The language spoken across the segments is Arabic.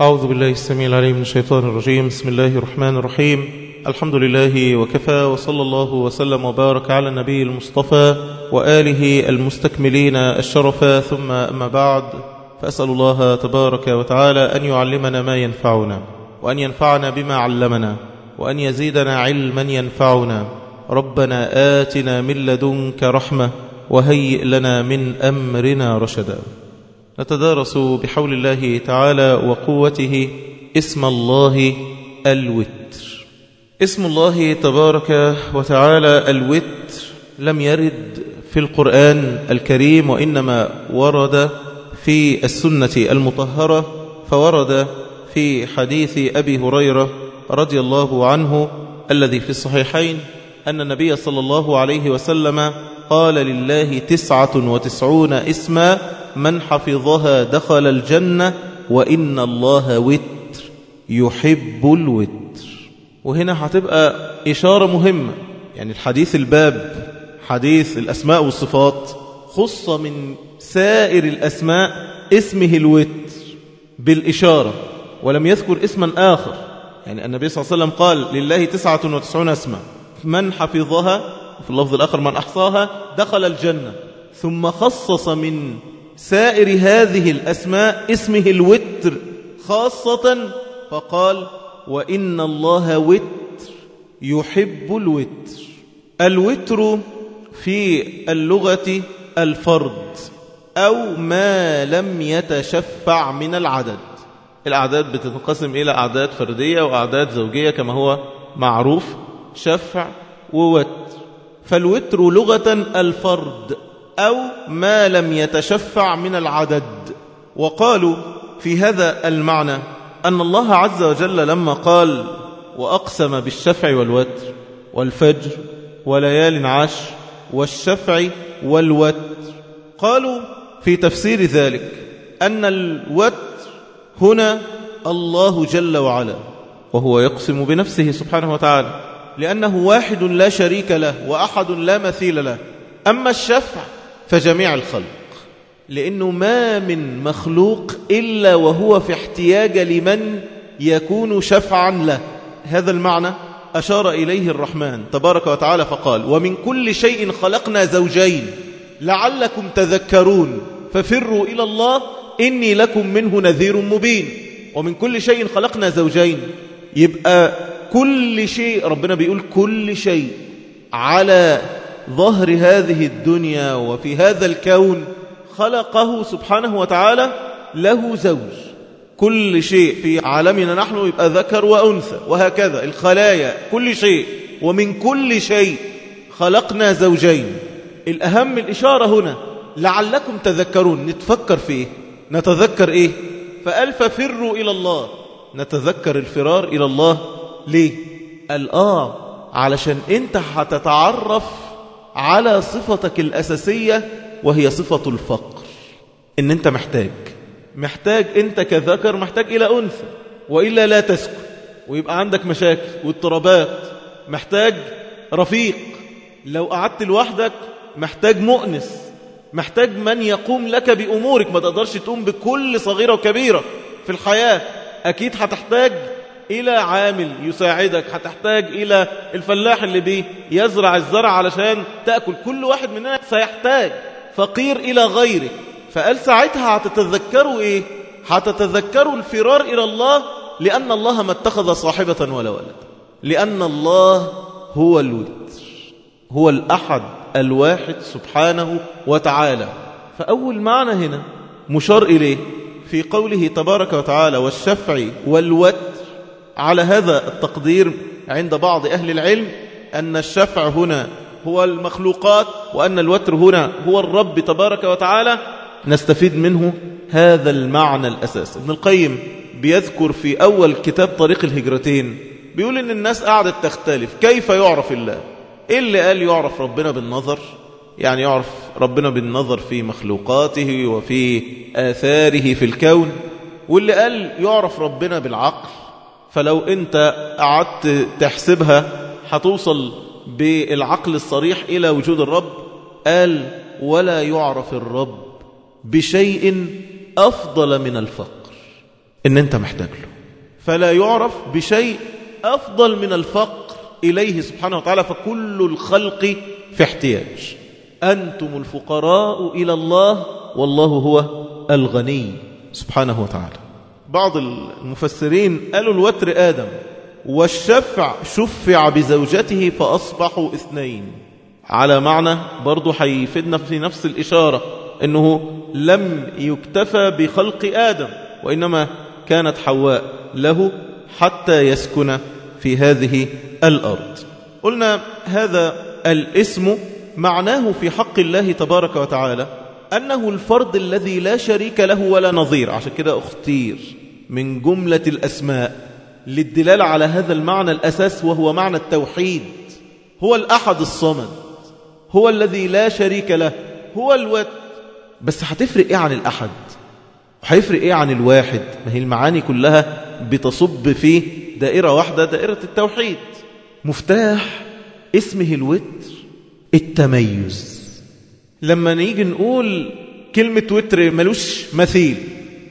أعوذ بالله السميع العليم من الشيطان الرجيم. بسم الله الرحمن الرحيم. الحمد لله وكفى وصلى الله وسلم وبارك على النبي المصطفى وآله المستكملين الشرفا ثم أما بعد فأسأل الله تبارك وتعالى أن يعلمنا ما ينفعنا وأن ينفعنا بما علمنا وأن يزيدنا علما ينفعنا. ربنا آتنا من لدنك رحمة وهيئ لنا من أمرنا رشدا. نتدارس بحول الله تعالى وقوته اسم الله الوتر. اسم الله تبارك وتعالى الوتر لم يرد في القرآن الكريم وإنما ورد في السنة المطهرة فورد في حديث أبي هريرة رضي الله عنه الذي في الصحيحين أن النبي صلى الله عليه وسلم قال لله تسعة وتسعون اسما من حفظها دخل الجنة وإن الله وتر يحب الوتر. وهنا هتبقى إشارة مهمة. يعني الحديث الباب حديث الأسماء والصفات خص من سائر الأسماء اسمه الوتر بالإشارة ولم يذكر اسما آخر. يعني النبي صلى الله عليه وسلم قال لله تسعة وتسعون اسما. من حفظها في اللفظ الآخر من أحصاها دخل الجنة ثم خصص من سائر هذه الأسماء اسمه الوتر خاصة فقال وإن الله وتر يحب الوتر. الوتر في اللغة الفرد أو ما لم يتشفع من العدد. الأعداد بتنقسم إلى أعداد فردية وأعداد زوجية كما هو معروف شفع ووتر. فالوتر لغة الفرد. أو ما لم يتشفع من العدد. وقالوا في هذا المعنى أن الله عز وجل لما قال وأقسم بالشفع والوتر والفجر وليال عشر والشفع والوتر. قالوا في تفسير ذلك أن الوتر هنا الله جل وعلا وهو يقسم بنفسه سبحانه وتعالى لأنه واحد لا شريك له وأحد لا مثيل له. أما الشفع فجميع الخلق لأنه ما من مخلوق إلا وهو في احتياج لمن يكون شفعا له. هذا المعنى أشار إليه الرحمن تبارك وتعالى فقال ومن كل شيء خلقنا زوجين لعلكم تذكرون ففروا إلى الله إني لكم منه نذير مبين. ومن كل شيء خلقنا زوجين يبقى كل شيء ربنا بيقول كل شيء على ظهر هذه الدنيا وفي هذا الكون خلقه سبحانه وتعالى له زوج. كل شيء في عالمنا نحن يبقى ذكر وأنثى وهكذا الخلايا كل شيء. ومن كل شيء خلقنا زوجين. الأهم الإشارة هنا لعلكم تذكرون نتفكر في إيه نتذكر إيه؟ فقال ففروا إلى الله. نتذكر الفرار إلى الله. ليه؟ الآه علشان أنت هتتعرف على صفتك الأساسية وهي صفة الفقر. إن أنت محتاج. محتاج أنت كذكر محتاج إلى أنثى. وإلا لا تسكن. ويبقى عندك مشاكل واضطرابات. محتاج رفيق. لو قعدت لوحدك محتاج مؤنس. محتاج من يقوم لك بأمورك. ما تقدرش تقوم بكل صغيرة وكبيرة في الحياة. أكيد هتحتاج إلى عامل يساعدك. هتحتاج إلى الفلاح اللي بيه يزرع الزرع علشان تأكل. كل واحد مننا سيحتاج فقير إلى غيره. فقال ساعتها هتتذكروا إيه؟ هتتذكروا الفرار إلى الله لأن الله ما اتخذ صاحبة ولا ولد. لأن الله هو الوتر هو الأحد الواحد سبحانه وتعالى. فأول معنى هنا مشار إليه في قوله تبارك وتعالى والشفع والوتر على هذا التقدير عند بعض أهل العلم أن الشفع هنا هو المخلوقات وأن الوتر هنا هو الرب تبارك وتعالى. نستفيد منه هذا المعنى الأساسي. ابن القيم بيذكر في أول كتاب طريق الهجرتين بيقول إن الناس قاعدة تختلف كيف يعرف الله؟ إيه اللي قال يعرف ربنا بالنظر؟ يعني يعرف ربنا بالنظر في مخلوقاته وفي آثاره في الكون واللي قال يعرف ربنا بالعقل؟ فلو انت قعدت تحسبها هتوصل بالعقل الصريح إلى وجود الرب. قال ولا يعرف الرب بشيء أفضل من الفقر. إن أنت محتاج له. فلا يعرف بشيء أفضل من الفقر إليه سبحانه وتعالى. فكل الخلق في احتياج. أنتم الفقراء إلى الله والله هو الغني سبحانه وتعالى. بعض المفسرين قالوا الوتر آدم والشفع شفع بزوجته فأصبحوا اثنين. على معنى برضو حيفدنا في نفس الإشارة أنه لم يكتفى بخلق آدم وإنما كانت حواء له حتى يسكن في هذه الأرض. قلنا هذا الاسم معناه في حق الله تبارك وتعالى أنه الفرد الذي لا شريك له ولا نظير. عشان كده أختير. من جملة الأسماء للدلالة على هذا المعنى الأساس وهو معنى التوحيد. هو الأحد الصمد. هو الذي لا شريك له. هو الوت. بس هتفرق إيه عن الأحد؟ وهيفرق إيه عن الواحد؟ ما هي المعاني كلها بتصب في دائرة واحدة دائرة التوحيد. مفتاح اسمه الوتر التميز. لما نيجي نقول كلمة وتر ملوش مثيل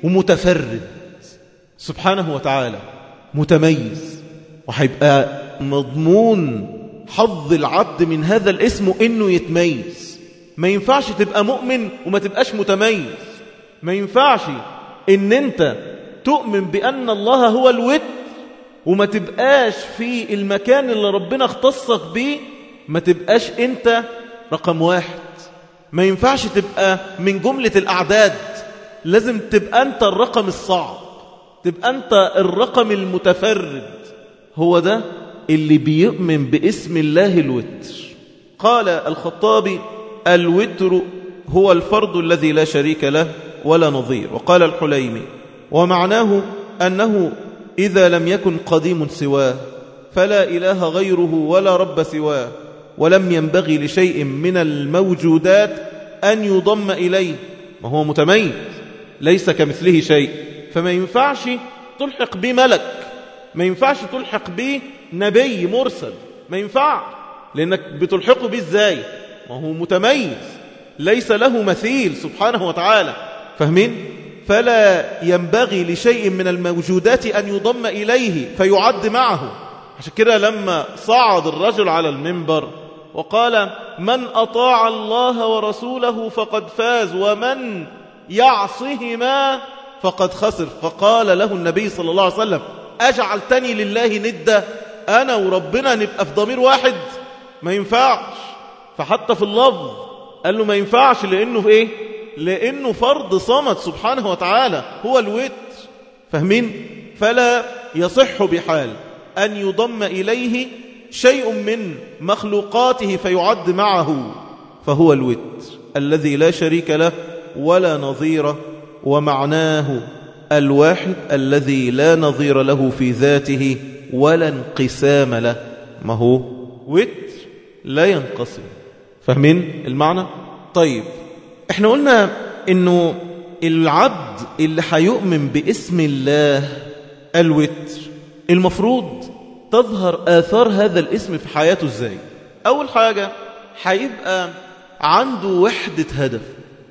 ومتفرد. سبحانه وتعالى. متميز. وهيبقى مضمون حظ العبد من هذا الاسم إنه يتميز. ما ينفعش تبقى مؤمن وما تبقاش متميز. ما ينفعش إن أنت تؤمن بأن الله هو الوتر وما تبقاش في المكان اللي ربنا اختصك بيه. ما تبقاش أنت رقم واحد. ما ينفعش تبقى من جملة الأعداد. لازم تبقى أنت الرقم الصعب. تبقى أنت الرقم المتفرد. هو ده اللي بيؤمن باسم الله الوتر. قال الخطابي الوتر هو الفرد الذي لا شريك له ولا نظير. وقال الحليمي ومعناه أنه إذا لم يكن قديم سواه فلا إله غيره ولا رب سواه ولم ينبغي لشيء من الموجودات أن يضم إليه. ما هو متميز ليس كمثله شيء. فما ينفعش تلحق به ملك ما ينفعش تلحق به نبي مرسل ما ينفع لأنك بتلحقه به إزاي؟ ما هو متميز ليس له مثيل سبحانه وتعالى فاهمين؟ فلا ينبغي لشيء من الموجودات أن يضم إليه فيعد معه. عشان كده لما صعد الرجل على المنبر وقال من أطاع الله ورسوله فقد فاز ومن يعصهما فقد خسر. فقال له النبي صلى الله عليه وسلم أجعلتني لله ندة أنا وربنا نبقى في ضمير واحد؟ ما ينفعش. فحتى في اللفظ. قال له ما ينفعش لأنه في إيه؟ لأنه فرض صمد سبحانه وتعالى. هو الوتر. فاهمين؟ فلا يصح بحال أن يضم إليه شيء من مخلوقاته فيعد معه. فهو الوتر الذي لا شريك له ولا نظير ومعناه الواحد الذي لا نظير له في ذاته ولا انقسام له. ما هو؟ وتر لا ينقسم. فاهمين المعنى؟ طيب إحنا قلنا إنه العبد اللي هيؤمن باسم الله الوتر المفروض تظهر آثار هذا الاسم في حياته إزاي؟ أول حاجة هيبقى عنده وحدة هدف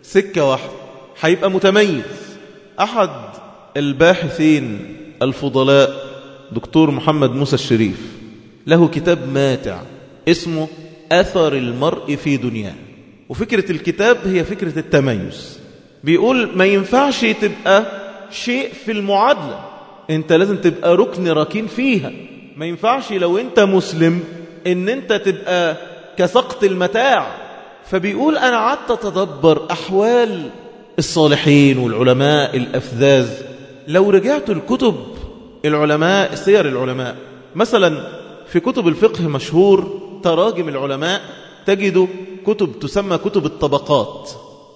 سكة واحدة. هيبقى متميز. أحد الباحثين الفضلاء دكتور محمد موسى الشريف له كتاب ماتع اسمه أثر المرء في دنياه. وفكرة الكتاب هي فكرة التميز. بيقول ما ينفعش تبقى شيء في المعادلة انت لازم تبقى ركن ركين فيها. ما ينفعش لو انت مسلم ان انت تبقى كسقط المتاع. فبيقول أنا قعدت أتدبر أحوال الصالحين والعلماء الأفذاذ. لو رجعت الكتب العلماء سير العلماء مثلا في كتب الفقه مشهور تراجم العلماء تجد كتب تسمى كتب الطبقات.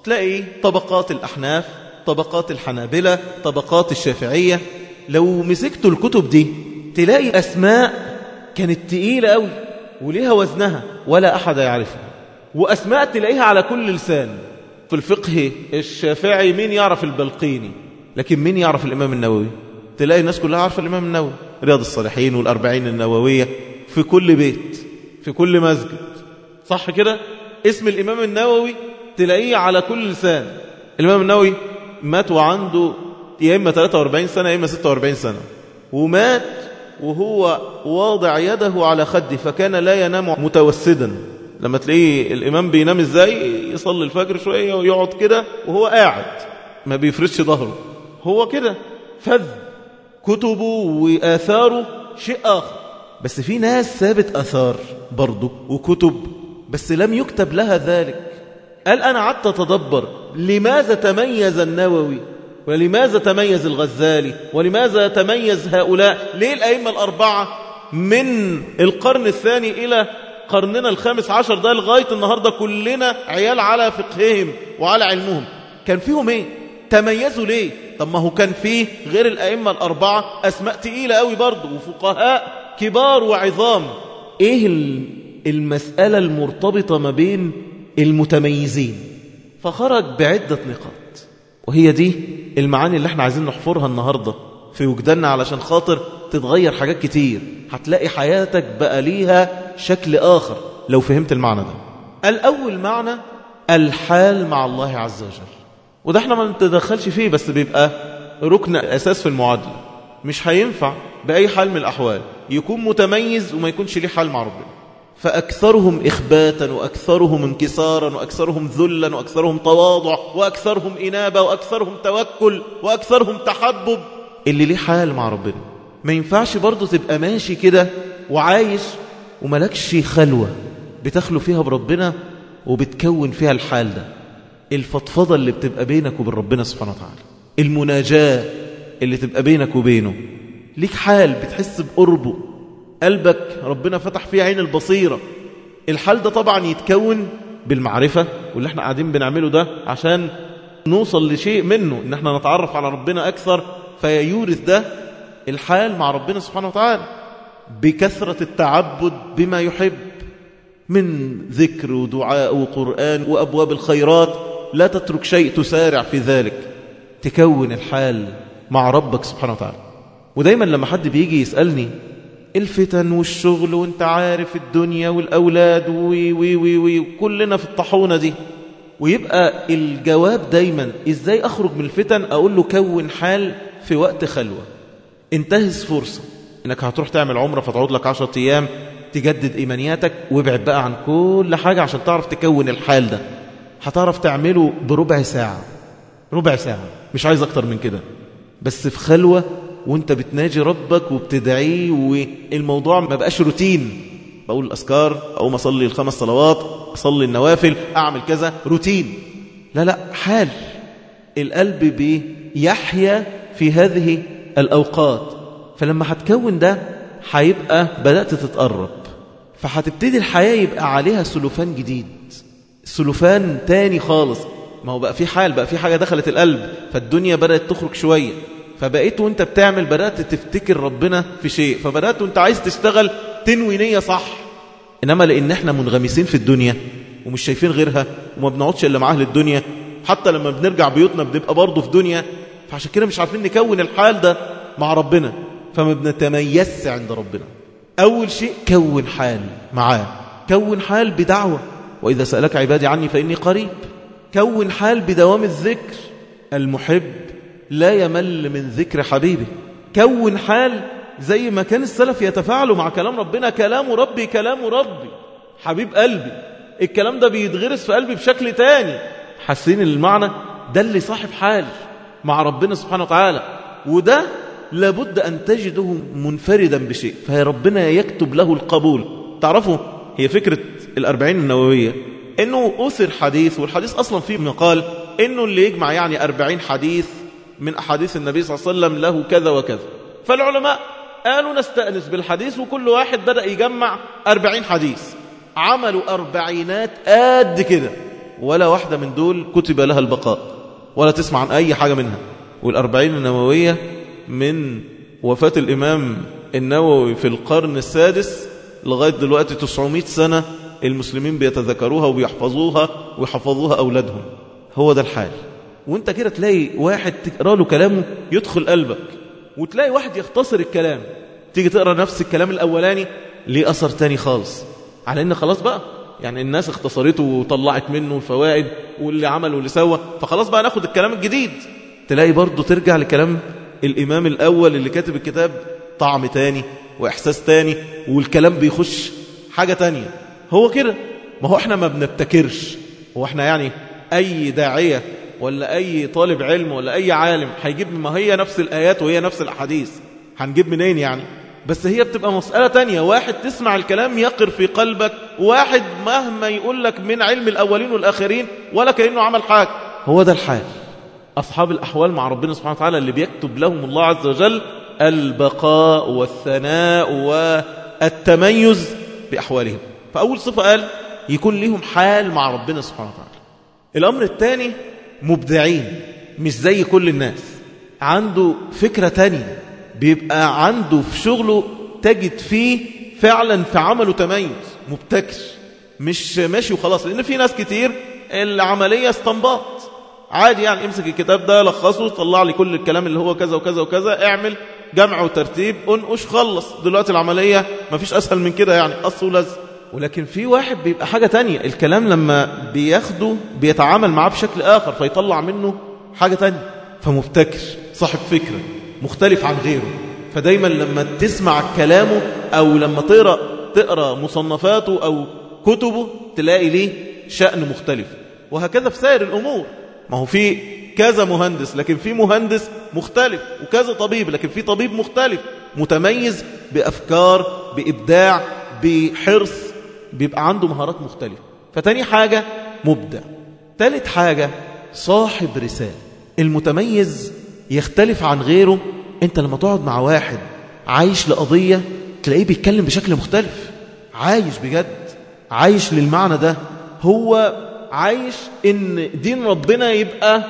تلاقي طبقات الأحناف طبقات الحنابلة طبقات الشافعية. لو مسكت الكتب دي تلاقي أسماء كانت تقيلة قوي وليها وزنها ولا أحد يعرفها. وأسماء تلاقيها على كل لسان. في الفقه الشافعي مين يعرف البلقيني؟ لكن مين يعرف الإمام النووي؟ تلاقي الناس كلها عارفة الإمام النووي. رياض الصالحين والأربعين النووية في كل بيت في كل مسجد. صح كده؟ اسم الإمام النووي تلاقيه على كل لسان. الإمام النووي مات وعنده يا إما 43 سنة يا إما 46 سنة. ومات وهو واضع يده على خده فكان لا ينام متوسدا. لما تلاقيه الإمام بينام إزاي؟ يصلي الفجر شوية ويقعد كده وهو قاعد. ما بيفرش ظهره. هو كده. فذ. كتبه وآثاره شيء آخر. بس في ناس ثابت أثار برضه وكتب بس لم يكتب لها ذلك. قال أنا قعدت أتدبر لماذا تميز النووي؟ ولماذا تميز الغزالي؟ ولماذا تميز هؤلاء؟ ليه الأئمة الأربعة من القرن الثاني إلى قرننا الخامس عشر ده لغاية النهاردة كلنا عيال على فقههم وعلى علمهم. كان فيهم إيه؟ تميزوا ليه؟ طب ما هو كان فيه غير الأئمة الأربعة أسماء تقيلة قوي برضه وفقهاء كبار وعظام. إيه المسألة المرتبطة ما بين المتميزين؟ فخرج بعدة نقاط. وهي دي المعاني اللي إحنا عايزين نحفرها النهاردة في وجداننا علشان خاطر تتغير حاجات كتير. هتلاقي حياتك بقى ليها شكل آخر. لو فهمت المعنى ده. الأول معنى الحال مع الله عز وجل. وده إحنا ما نتدخلش فيه بس بيبقى ركن أساس في المعادلة. مش هينفع بأي حال من الأحوال يكون متميز وما يكونش ليه حال مع ربنا. فأكثرهم إخباتا وأكثرهم انكسارا وأكثرهم ذلا وأكثرهم تواضع وأكثرهم إنابة وأكثرهم توكل وأكثرهم تحبب. اللي ليه حال مع ربنا. ما ينفعش برضه تبقى ماشي كده وعايش وملكش خلوة بتخلو فيها بربنا وبتكون فيها الحال ده. الفضفضة اللي بتبقى بينك وبين ربنا سبحانه وتعالى المناجاة اللي تبقى بينك وبينه. ليك حال بتحس بقربه قلبك ربنا فتح فيه عين البصيرة. الحال ده طبعا يتكون بالمعرفة واللي إحنا قاعدين بنعمله ده عشان نوصل لشيء منه إن إحنا نتعرف على ربنا أكثر فيورث ده الحال مع ربنا سبحانه وتعالى. بكثرة التعبد بما يحب. من ذكر ودعاء وقرآن وأبواب الخيرات لا تترك شيء تسارع في ذلك. تكون الحال مع ربك سبحانه وتعالى. ودايما لما حد بيجي يسألني الفتن والشغل وانت عارف الدنيا والأولاد وي وي وي وي كلنا في الطحونة دي. ويبقى الجواب دايما إزاي أخرج من الفتن؟ أقول له كون حال في وقت خلوة. انتهز فرصة. إنك هتروح تعمل عمرة فتعود لك عشرة أيام تجدد إيمانياتك وابعد بقى عن كل حاجة عشان تعرف تكون الحال ده. هتعرف تعمله بربع ساعة ربع ساعة مش عايز أكتر من كده. بس في خلوة وأنت بتناجي ربك وبتدعيه والموضوع ما بقاش روتين. بقول الأذكار أو ما أصلي الخمس صلوات أصلي النوافل أعمل كذا روتين. لا لا حال. القلب بيحيا في هذه الأوقات. فلما هتكون ده هيبقى بدأت تتقرب. فهتبتدي الحياة يبقى عليها سلوفان جديد. سلوفان تاني خالص. ما هو بقى في حال بقى في حاجة دخلت القلب فالدنيا بدأت تخرج شوية. فبقيت وانت بتعمل بدأت تفتكر ربنا في شيء. فبدأت وانت عايز تشتغل تنوي نية صح. إنما لأن إحنا منغمسين في الدنيا ومش شايفين غيرها وما بنقعدش إلا مع أهل الدنيا حتى لما بنرجع بيوتنا بنبقى برضه في دنيا. فعشان كده مش عارفين نكون الحال ده مع ربنا. فما بنتميزش عند ربنا. أول شيء كون حال معاه. كون حال بدعوة. وإذا سألك عبادي عني فإني قريب. كون حال بدوام الذكر. المحب لا يمل من ذكر حبيبه كون حال زي ما كان السلف يتفاعلوا مع كلام ربنا. كلام ربي كلام ربي. حبيب قلبي. الكلام ده بيتغرس في قلبي بشكل تاني. حاسين المعنى ده اللي صاحب حال مع ربنا سبحانه وتعالى. وده لابد أن تجده منفردا بشيء فهي ربنا يكتب له القبول. تعرفوا هي فكرة الأربعين النووية. إنه أثر حديث والحديث أصلا فيه مقال إنه اللي يجمع يعني أربعين حديث من أحاديث النبي صلى الله عليه وسلم له كذا وكذا. فالعلماء قالوا نستأنس بالحديث وكل واحد بدأ يجمع أربعين حديث. عملوا أربعينات قد كده. ولا واحدة من دول كتب لها البقاء ولا تسمع عن أي حاجة منها. والأربعين النووية من وفاة الإمام النووي في القرن السادس لغاية دلوقتي 900 سنة المسلمين بيتذكروها وبيحفظوها ويحفظوها أولادهم. هو ده الحال. وانت كده تلاقي واحد تقرأ له كلامه يدخل قلبك وتلاقي واحد يختصر الكلام تيجي تقرأ نفس الكلام الأولاني ليه أثر تاني خالص. على إن خلاص بقى يعني الناس اختصرته وطلعت منه الفوائد واللي عمل واللي سوى فخلاص بقى ناخد الكلام الجديد. تلاقي برضه ترجع لكلام الإمام الأول اللي كاتب الكتاب طعم تاني وإحساس تاني والكلام بيخش حاجة تانية. هو كده. ما هو إحنا ما بنبتكرش. هو إحنا يعني أي داعية ولا أي طالب علم ولا أي عالم هيجيب ما هي نفس الآيات وهي نفس الأحاديث. هنجيب منين يعني؟ بس هي بتبقى مسألة تانية. واحد تسمع الكلام يقر في قلبك. واحد مهما يقول لك من علم الأولين والآخرين ولا كأنه عمل حاجة. هو ده الحال. أصحاب الأحوال مع ربنا سبحانه وتعالى اللي بيكتب لهم الله عز وجل البقاء والثناء والتميز بأحوالهم. فأول صفة قال يكون لهم حال مع ربنا سبحانه وتعالى. الأمر الثاني مبدعين مش زي كل الناس. عنده فكرة تانية بيبقى عنده في شغله تجد فيه فعلا في عمله تميز مبتكر مش ماشي وخلاص. لأن في ناس كتير العملية استنباط. عادي يعني امسك الكتاب ده لخصه طلع لي كل الكلام اللي هو كذا وكذا وكذا اعمل جمع وترتيب انقش خلص. دلوقتي العملية ما فيش أسهل من كده يعني قص ولزق ولكن في واحد بيبقى حاجة تانية الكلام لما بياخده بيتعامل معاه بشكل آخر فيطلع منه حاجة تانية. فمبتكر صاحب فكرة مختلف عن غيره. فدايما لما تسمع كلامه أو لما تقرأ, تقرأ مصنفاته أو كتبه تلاقي ليه شأن مختلف. وهكذا في سائر الأمور. ما هو في كذا مهندس لكن في مهندس مختلف وكذا طبيب لكن في طبيب مختلف متميز بأفكار بإبداع بحرص بيبقى عنده مهارات مختلفة. فتاني حاجة مبدع. تالت حاجة صاحب رسالة. المتميز يختلف عن غيره. انت لما تقعد مع واحد عايش لقضية تلاقيه بيتكلم بشكل مختلف. عايش بجد عايش للمعنى ده. هو عايش إن دين ربنا يبقى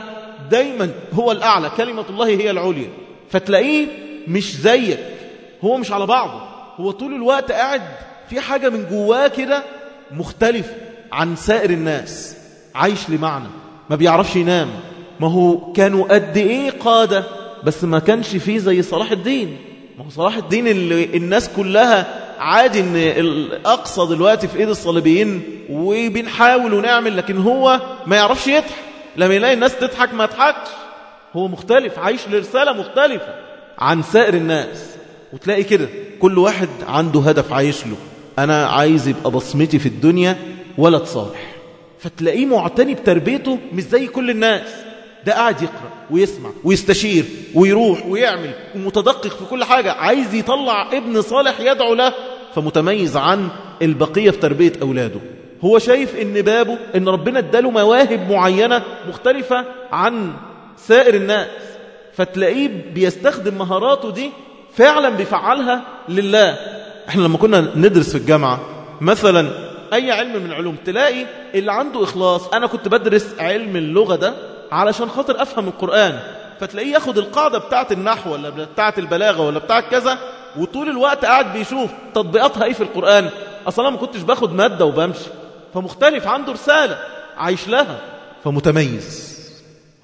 دايما هو الأعلى كلمة الله هي العليا. فتلاقيه مش زيك هو مش على بعضه. هو طول الوقت قاعد في حاجة من جواه كده مختلف عن سائر الناس. عايش لمعنى ما بيعرفش ينام. ما هو كانوا قد إيه قادة بس ما كانش فيه زي صلاح الدين. ما هو صلاح الدين اللي الناس كلها عادي إن الأقصى دلوقتي في إيد الصليبيين وبنحاول ونعمل لكن هو ما يعرفش يضحك. لما يلاقي الناس تضحك ما يضحكش. هو مختلف عايش لرسالة مختلفة عن سائر الناس. وتلاقي كده كل واحد عنده هدف عايش له. أنا عايز يبقى بصمتي في الدنيا ولد صالح. فتلاقيه معتني بتربيته مش زي كل الناس. ده قاعد يقرأ ويسمع ويستشير ويروح ويعمل ومتدقق في كل حاجة عايز يطلع ابن صالح يدعو له فمتميز عن البقية في تربية أولاده. هو شايف إن بابه إن ربنا اداله مواهب معينة مختلفة عن سائر الناس فتلاقيه بيستخدم مهاراته دي فعلا بيفعلها لله. إحنا لما كنا ندرس في الجامعة مثلا أي علم من العلوم تلاقي اللي عنده إخلاص أنا كنت بدرس علم اللغة ده علشان خاطر أفهم القرآن. فتلاقيه ياخد القاعدة بتاعة النحو ولا بتاعة البلاغة ولا بتاعة كذا وطول الوقت قاعد بيشوف تطبيقاتها إيه في القرآن. أصلا ما كنتش باخد مادة وبمشي. فمختلف عنده رسالة عايش لها. فمتميز.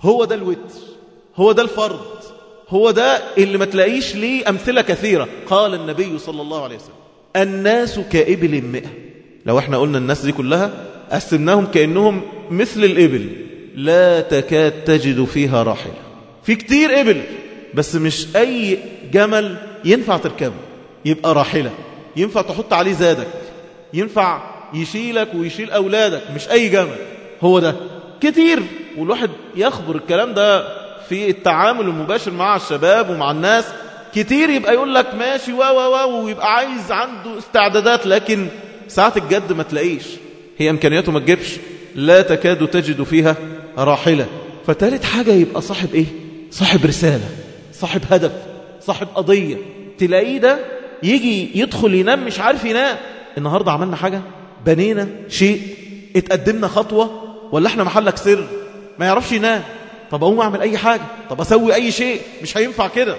هو ده الوتر. هو ده الفرد هو ده اللي ما تلاقيش ليه أمثلة كثيرة. قال النبي صلى الله عليه وسلم الناس كإبل مئة. لو إحنا قلنا الناس دي كلها قسمناهم كأنهم مثل الإبل. لا تكاد تجد فيها راحلة. في كتير إبل بس مش أي جمل ينفع تركبه. يبقى راحلة. ينفع تحط عليه زادك. ينفع يشيلك ويشيل أولادك. مش أي جمل. هو ده. كتير. والواحد يخبر الكلام ده في التعامل المباشر مع الشباب ومع الناس. كتير يبقى يقول لك ماشي و و و ويبقى عايز عنده استعدادات لكن ساعة الجد ما تلاقيش. هي إمكانياته ما تجيبش. لا تكاد تجد فيها راحلة. فتالت حاجة يبقى صاحب إيه؟ صاحب رسالة صاحب هدف صاحب قضية. تلاقيه ده يجي يدخل ينام مش عارف ينام. النهاردة عملنا حاجة؟ بنينا شيء اتقدمنا خطوة ولا إحنا محلك سر؟ ما يعرفش ينام. طب أقوم أعمل أي حاجة؟ طب أسوي أي شيء؟ مش هينفع كده.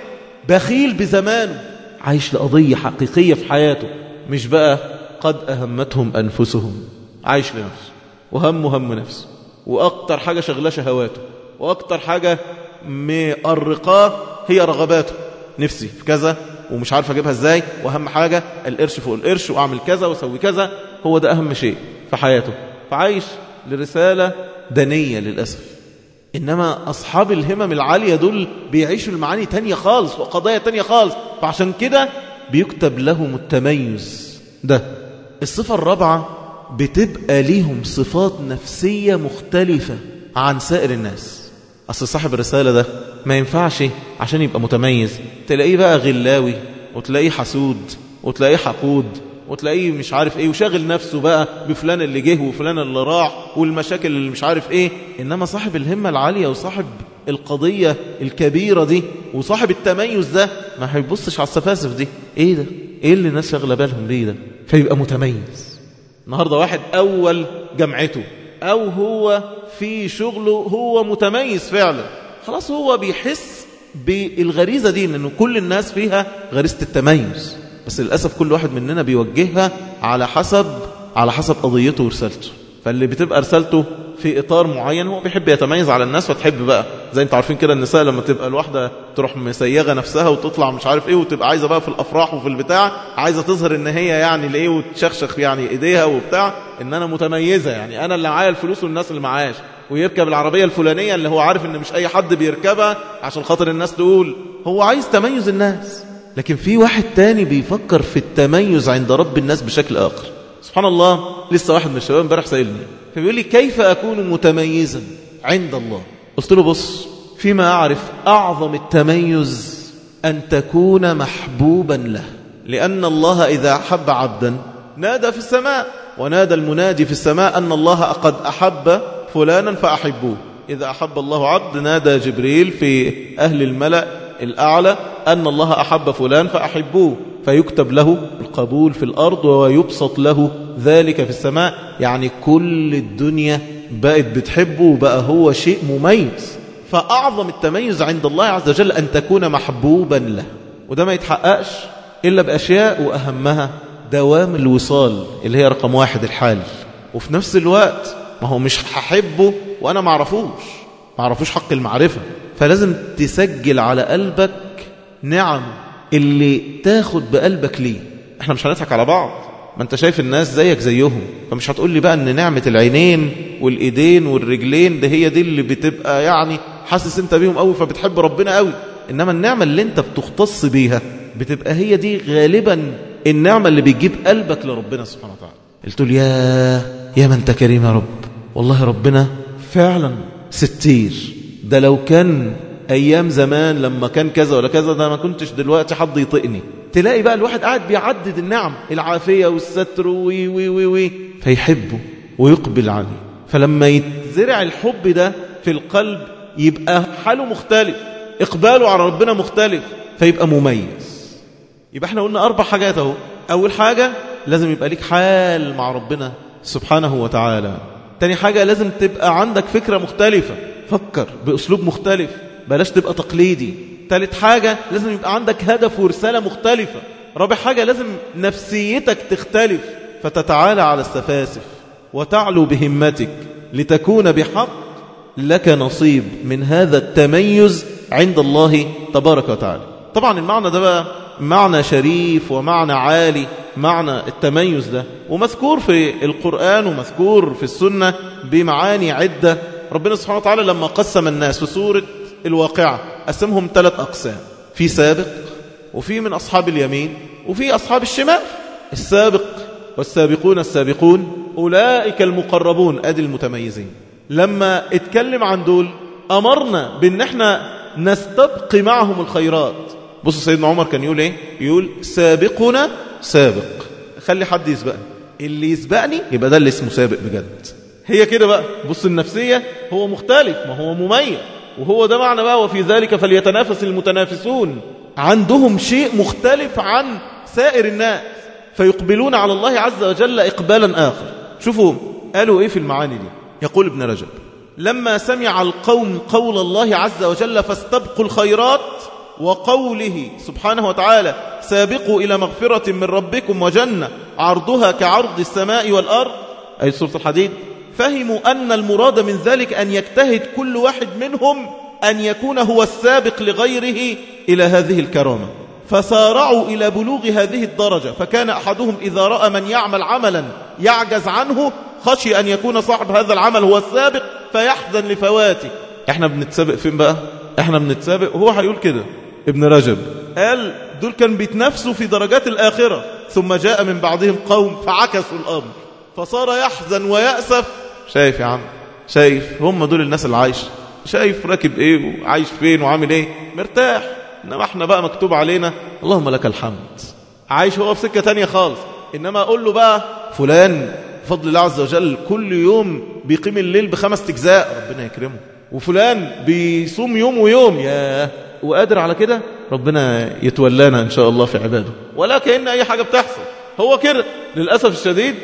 بخيل بزمانه. عايش لقضية حقيقية في حياته مش بقى قد أهمتهم أنفسهم. عايش لنفسه وهم هم نفسه. وأكتر حاجة شغلة شهواته وأكتر حاجة مقرقاه هي رغباته. نفسي في كذا ومش عارف أجيبها إزاي وأهم حاجة القرش فوق القرش وأعمل كذا وأسوي كذا هو ده أهم شيء في حياته. فعايش لرسالة دنية للأسف. إنما أصحاب الهمم العالية دول بيعيشوا المعاني تانية خالص وقضايا تانية خالص. فعشان كده بيكتب لهم التميز. ده الصفة الرابعة بتبقى ليهم صفات نفسية مختلفة عن سائر الناس. أصل صاحب الرسالة ده ما ينفعش عشان يبقى متميز. تلاقيه بقى غلاوي وتلاقيه حسود وتلاقيه حقود وتلاقيه مش عارف إيه وشاغل نفسه بقى بفلان اللي جه وفلان اللي راح والمشاكل اللي مش عارف إيه. إنما صاحب الهمة العالية وصاحب القضية الكبيرة دي وصاحب التميز ده ما هيبصش على السفاسف دي. إيه ده؟ إيه اللي الناس شاغلة بالهم ليه ده؟ فيبقى متميز. النهاردة واحد أول جامعته أو هو في شغله هو متميز فعلا. خلاص هو بيحس بالغريزة دي لأنه كل الناس فيها غريزة التميز. بس للأسف كل واحد مننا بيوجهها على حسب على حسب قضيته ورسالته. فاللي بتبقى رسالته في إطار معين هو بيحب يتميز على الناس فتحب بقى. زي انت عارفين كده النساء لما تبقى الواحدة تروح مسيغة نفسها وتطلع مش عارف إيه وتبقى عايزة بقى في الأفراح وفي البتاع عايزة تظهر إن هي يعني لإيه وتشخشخ يعني إيديها وبتاع إن أنا متميزة يعني. أنا اللي معايا الفلوس والناس اللي معاش ويركب العربية الفلانية اللي هو عارف إن مش أي حد بيركبها عشان خاطر الناس تقول هو عايز تميز الناس. لكن في واحد تاني بيفكر في التميز عند رب الناس بشكل آخر. سبحان الله لسه واحد من الشباب امبارح سألني فبيقول لي كيف أكون متميزا؟ عند الله. قلت له بص فيما أعرف أعظم التميز أن تكون محبوبا له. لأن الله إذا أحب عبدا نادى في السماء ونادى المنادي في السماء أن الله قد أحب فلانا فأحبوه. إذا أحب الله عبد نادى جبريل في أهل الملأ الأعلى أن الله أحب فلان فأحبوه فيكتب له القبول في الأرض ويبسط له ذلك في السماء. يعني كل الدنيا بقت بتحبه وبقى هو شيء مميز. فأعظم التميز عند الله عز وجل أن تكون محبوبا له. وده ما يتحققش إلا بأشياء وأهمها دوام الوصال اللي هي رقم واحد الحال. وفي نفس الوقت ما هو مش هحبه وأنا معرفوش معرفوش حق المعرفة. فلازم تسجل على قلبك نعم. اللي تاخد بقلبك ليه؟ إحنا مش هنضحك على بعض. ما أنت شايف الناس زيك زيهم. فمش هتقول لي بقى إن نعمة العينين والإيدين والرجلين ده هي دي اللي بتبقى يعني حاسس أنت بيهم قوي فبتحب ربنا قوي إنما النعمة اللي أنت بتختص بيها بتبقى هي دي غالبا النعمة اللي بتجيب قلبك لربنا سبحانه وتعالى. قلت له يا يا من أنت كريم يا رب. والله ربنا فعلا. ستير. ده لو كان أيام زمان لما كان كذا ولا كذا ده ما كنتش دلوقتي حد يطقني تلاقي بقى الواحد قاعد بيعدد النعم العافية والستر وي وي وي وي فيحبه ويقبل عليه. فلما يتزرع الحب ده في القلب يبقى حاله مختلف إقباله على ربنا مختلف فيبقى مميز. يبقى إحنا قلنا أربع حاجات أهو. أول حاجة لازم يبقى ليك حال مع ربنا سبحانه وتعالى. تاني حاجة لازم تبقى عندك فكرة مختلفة. فكر بأسلوب مختلف. بلاش تبقى تقليدي. تالت حاجة لازم يبقى عندك هدف ورسالة مختلفة. رابع حاجة لازم نفسيتك تختلف. فتتعالى على السفاسف وتعلو بهمتك لتكون بحق لك نصيب من هذا التميز عند الله تبارك وتعالى. طبعا المعنى ده بقى معنى شريف ومعنى عالي معنى التميز ده. ومذكور في القرآن ومذكور في السنة بمعاني عدة. ربنا سبحانه وتعالى لما قسم الناس في سورة الواقعة قسمهم ثلاث أقسام في سابق وفي من أصحاب اليمين وفي أصحاب الشمال. السابق والسابقون السابقون أولئك المقربون أدي المتميزين. لما اتكلم عن دول أمرنا بأن إحنا نستبق معهم الخيرات. بص سيدنا عمر كان يقول إيه؟ يقول سابقنا سابق. خلي حد يسبقني. اللي يسبقني يبقى ده اللي اسمه سابق بجد. هي كده بقى. بص النفسية هو مختلف ما هو مميز. وهو ده معنى بقى وفي ذلك فليتنافس المتنافسون. عندهم شيء مختلف عن سائر الناس فيقبلون على الله عز وجل إقبالا آخر. شوفوا قالوا إيه في المعاني دي؟ يقول ابن رجب لما سمع القوم قول الله عز وجل فاستبقوا الخيرات وقوله سبحانه وتعالى سابقوا إلى مغفرة من ربكم وجنة عرضها كعرض السماء والأرض. أي سورة الحديد؟ فهموا أن المراد من ذلك أن يجتهد كل واحد منهم أن يكون هو السابق لغيره إلى هذه الكرامة. فسارعوا إلى بلوغ هذه الدرجة. فكان أحدهم إذا رأى من يعمل عملا يعجز عنه خشي أن يكون صاحب هذا العمل هو السابق فيحزن لفواته. إحنا بنتسابق فين بقى؟ إحنا بنتسابق. هو هيقول كده ابن رجب. قال دول كان بيتنافسوا في درجات الآخرة ثم جاء من بعضهم قوم فعكسوا الأمر. فصار يحزن ويأسف شايف يا عم؟ شايف؟ هم دول الناس اللي عايشة شايف راكب إيه وعايش فين وعامل إيه؟ مرتاح. انما إحنا بقى مكتوب علينا اللهم لك الحمد. عايش هو في سكة تانية خالص. انما أقول له بقى فلان بفضل الله عز وجل كل يوم بيقيم الليل بخمس اجزاء ربنا يكرمه. وفلان بيصوم يوم ويوم. يا وقادر على كده؟ ربنا يتولانا إن شاء الله في عباده. ولا كأن أي حاجة بتحصل. هو كده. للأسف الشديد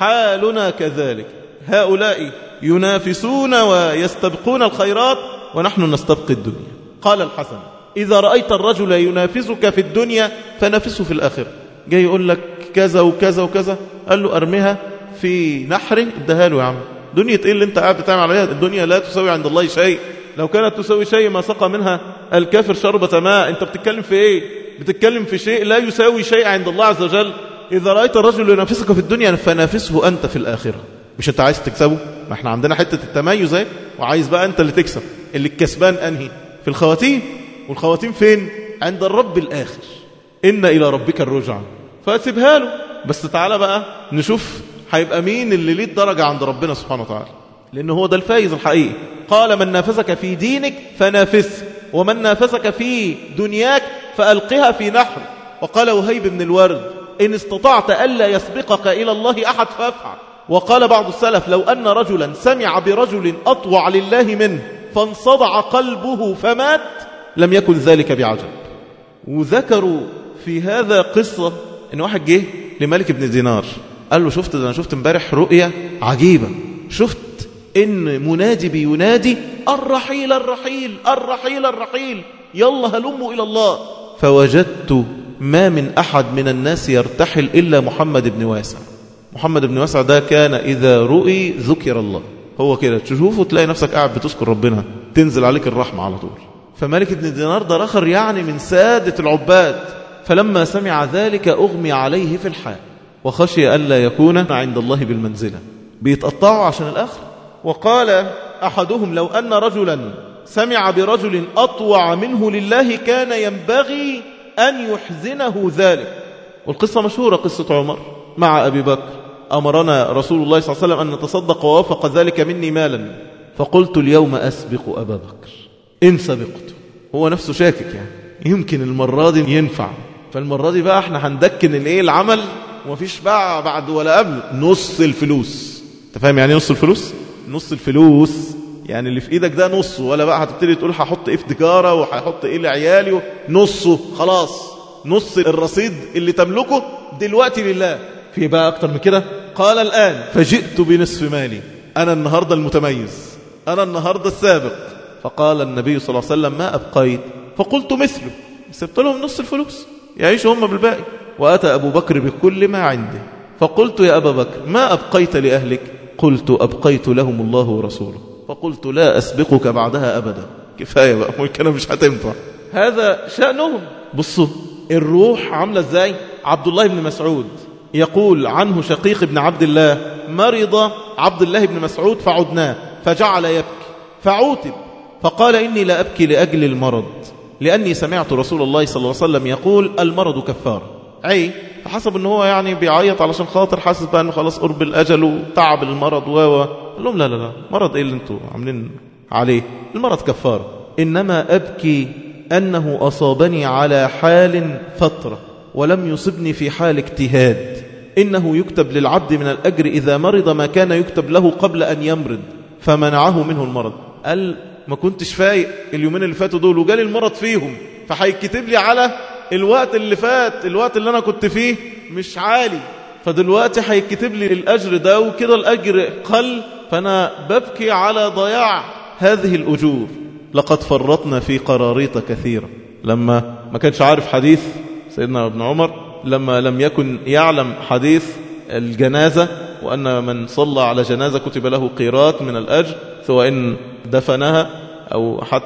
حالنا كذلك. هؤلاء ينافسون ويستبقون الخيرات ونحن نستبقي الدنيا. قال الحسن إذا رأيت الرجل ينافسك في الدنيا فنافسه في الآخرة. جاي يقول لك كذا وكذا وكذا. قال له أرمها في نحر؟ ادها له يا عم. دنيا إيه اللي أنت قاعد بتعمل عليها؟ الدنيا لا تساوي عند الله شيء. لو كانت تساوي شيء ما سقى منها الكافر شربة ماء. أنت بتتكلم في إيه؟ بتتكلم في شيء لا يساوي شيء عند الله عز وجل. إذا رأيت الرجل ينافسك في الدنيا فنافسه أنت في الآخرة. مش أنت عايز تكسبه؟ ما إحنا عندنا حتة التميز اهي وعايز بقى أنت اللي تكسب اللي الكسبان أنهي؟ في الخواتيم. والخواتيم فين؟ عند الرب الآخر. إن إلى ربك الرجع فسيبها له. بس تعالى بقى نشوف هيبقى مين اللي ليه الدرجة عند ربنا سبحانه وتعالى. لأنه هو ده الفايز الحقيقي. قال من نافسك في دينك فنافسه ومن نافسك في دنياك فألقها في نحر. وقال وهيب بن الورد إن استطعت ألا يسبقك إلى الله أحد فافعل. وقال بعض السلف لو أن رجلا سمع برجل أطوع لله منه فانصدع قلبه فمات لم يكن ذلك بعجب. وذكروا في هذا قصة إن واحد جه لملك بن دينار قال له شفت أنا شفت امبارح رؤية عجيبة شفت إن منادي بينادي الرحيل الرحيل الرحيل الرحيل يلا هلموا إلى الله. فوجدت ما من أحد من الناس يرتحل إلا محمد بن واسع. محمد بن واسع ده كان إذا رؤي ذكر الله. هو كده تشوفه تلاقي نفسك قاعد بتذكر ربنا تنزل عليك الرحمة على طول. فملك بن دينار ده رخر يعني من سادة العباد. فلما سمع ذلك أغمي عليه في الحال وخشي ألا يكون عند الله بالمنزلة. بيتقطعوا عشان الآخر. وقال أحدهم لو أن رجلا سمع برجل أطوع منه لله كان ينبغي أن يحزنه ذلك. والقصة مشهورة قصة عمر مع أبي بكر. أمرنا رسول الله صلى الله عليه وسلم أن نتصدق ووافق ذلك مني مالا. فقلت اليوم أسبق أبا بكر. إن سبقت. هو نفسه شاكك يعني. يمكن المرة دي ينفع. فالمرة دي بقى إحنا هندكن الايه العمل؟ ومفيش بقى بعد ولا قبل. نص الفلوس. أنت فاهم يعني نص الفلوس؟ نص الفلوس. يعني اللي في إيدك ده نصه ولا بقى هتبتدي تقول هحط إيه في تجارة وهحط إيه لعيالي نصه. خلاص. نص الرصيد اللي تملكه دلوقتي لله. في بقى أكتر من كده؟ قال الآن فجئت بنصف مالي أنا النهارده المتميز أنا النهارده السابق. فقال النبي صلى الله عليه وسلم ما أبقيت؟ فقلت مثله. سبت لهم نص الفلوس يعيشوا هم بالباقي. وأتى أبو بكر بكل ما عنده. فقلت يا أبا بكر ما أبقيت لأهلك؟ قلت أبقيت لهم الله ورسوله. فقلت لا أسبقك بعدها أبدا. كفاية بقى ممكن مش هتنفع. هذا شأنهم. بصوا الروح عاملة إزاي؟ عبد الله بن مسعود. يقول عنه شقيق بن عبد الله مرض عبد الله بن مسعود فعدناه فجعل يبكي فعوتب فقال إني لا أبكي لأجل المرض لأني سمعت رسول الله صلى الله عليه وسلم يقول المرض كفار. أي فحسب أنه هو يعني بيعيط علشان خاطر حاسس بقى أنه خلاص قرب الأجل وتعب المرض و قال لهم لا لا لا مرض إيه اللي أنتوا عاملين عليه؟ المرض كفار إنما أبكي أنه أصابني على حال فترة ولم يصبني في حال اجتهاد. إنه يكتب للعبد من الأجر إذا مرض ما كان يكتب له قبل أن يمرض فمنعه منه المرض. قال ما كنتش فايق اليومين اللي فاتوا دول وجالي المرض فيهم فهيكتب لي على الوقت اللي فات الوقت اللي أنا كنت فيه مش عالي. فدلوقتي هيكتب لي الأجر ده وكده الأجر قل فأنا ببكي على ضياع هذه الأجور. لقد فرطنا في قراريط كثيرة. لما ما كانش عارف حديث سيدنا ابن عمر لما لم يكن يعلم حديث الجنازة وأن من صلى على جنازة كتب له قيرات من الأجر سواء دفنها أو حتى